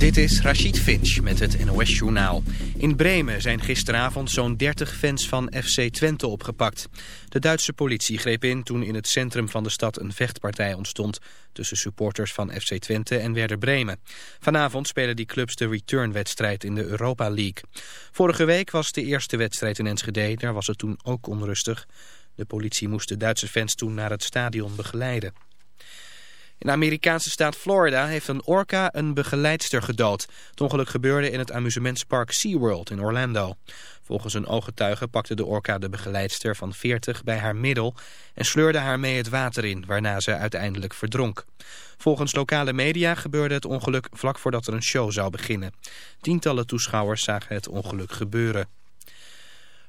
Dit is Rachid Finch met het NOS Journaal. In Bremen zijn gisteravond zo'n 30 fans van FC Twente opgepakt. De Duitse politie greep in toen in het centrum van de stad een vechtpartij ontstond... tussen supporters van FC Twente en Werder Bremen. Vanavond spelen die clubs de returnwedstrijd in de Europa League. Vorige week was de eerste wedstrijd in Enschede, daar was het toen ook onrustig. De politie moest de Duitse fans toen naar het stadion begeleiden. In de Amerikaanse staat Florida heeft een orka een begeleidster gedood. Het ongeluk gebeurde in het amusementspark SeaWorld in Orlando. Volgens een ooggetuige pakte de orka de begeleidster van 40 bij haar middel... en sleurde haar mee het water in, waarna ze uiteindelijk verdronk. Volgens lokale media gebeurde het ongeluk vlak voordat er een show zou beginnen. Tientallen toeschouwers zagen het ongeluk gebeuren.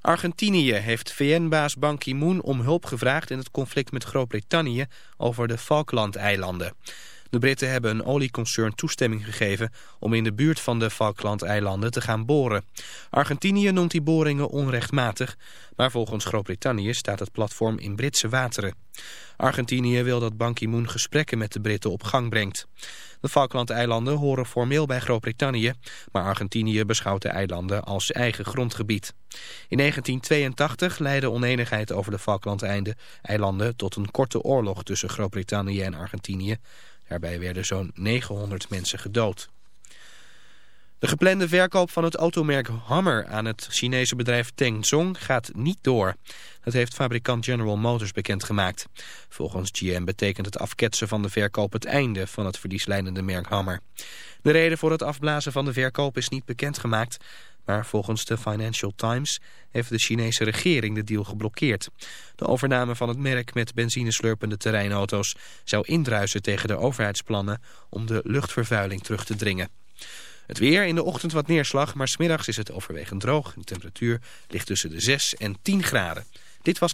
Argentinië heeft VN-baas Ban Ki-moon om hulp gevraagd in het conflict met Groot-Brittannië over de Falklandeilanden. De Britten hebben een olieconcern toestemming gegeven om in de buurt van de Falklandeilanden te gaan boren. Argentinië noemt die boringen onrechtmatig, maar volgens Groot-Brittannië staat het platform in Britse wateren. Argentinië wil dat Ban Ki-moon gesprekken met de Britten op gang brengt. De Falklandeilanden horen formeel bij Groot-Brittannië, maar Argentinië beschouwt de eilanden als eigen grondgebied. In 1982 leidde oneenigheid over de Falklandeilanden tot een korte oorlog tussen Groot-Brittannië en Argentinië. Daarbij werden zo'n 900 mensen gedood. De geplande verkoop van het automerk Hammer aan het Chinese bedrijf Tengzong gaat niet door. Dat heeft fabrikant General Motors bekendgemaakt. Volgens GM betekent het afketsen van de verkoop het einde van het verliesleidende merk Hammer. De reden voor het afblazen van de verkoop is niet bekendgemaakt... maar volgens de Financial Times heeft de Chinese regering de deal geblokkeerd. De overname van het merk met benzineslurpende terreinauto's... zou indruisen tegen de overheidsplannen om de luchtvervuiling terug te dringen. Het weer, in de ochtend wat neerslag, maar smiddags is het overwegend droog. De temperatuur ligt tussen de 6 en 10 graden. Dit was...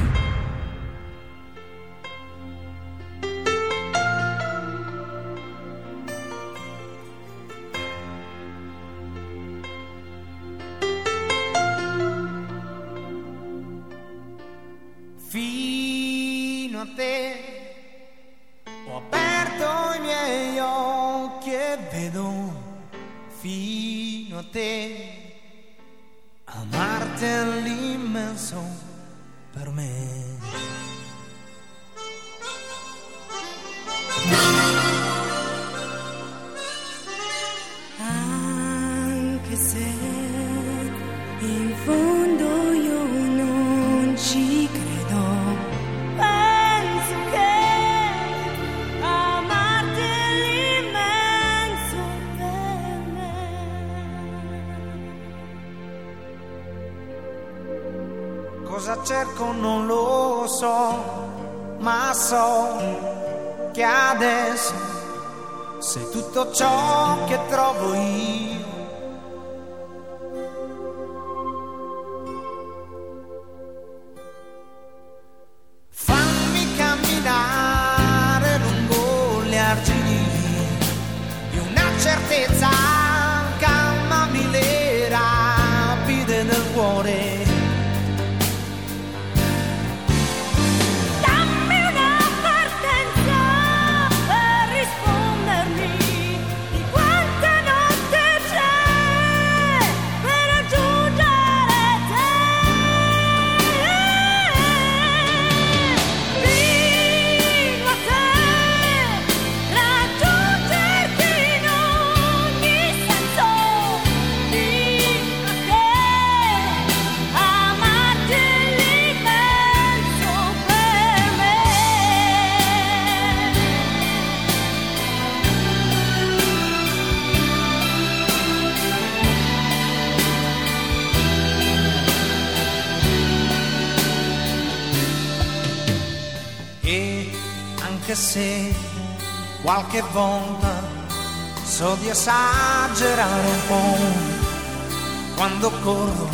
ancora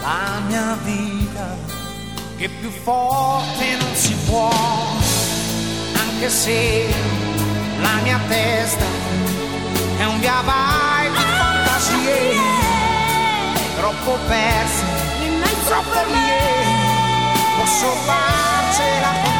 la mia vita, che più forte non si può, anche se la mia testa è un via vai di fantasie, troppo perse, troppo lì, posso farcela con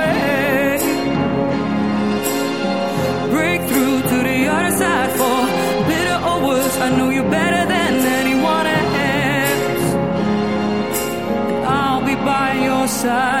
side.